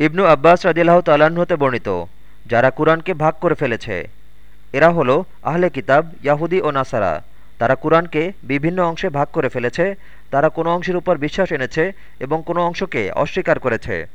ইবনু আব্বাস রাজিল্লাহ হতে বর্ণিত, যারা কুরআনকে ভাগ করে ফেলেছে। এরা হলো আহলে কিতাব, ইয়াহুদি ও নাসারা। তারা কুরআনকে বিভিন্ন অংশে ভাগ করে ফেলেছে, তারা কোনো অংশের উপর বিশ্বাস এনেছে এবং কোনো অংশকে অস্বীকার করেছে।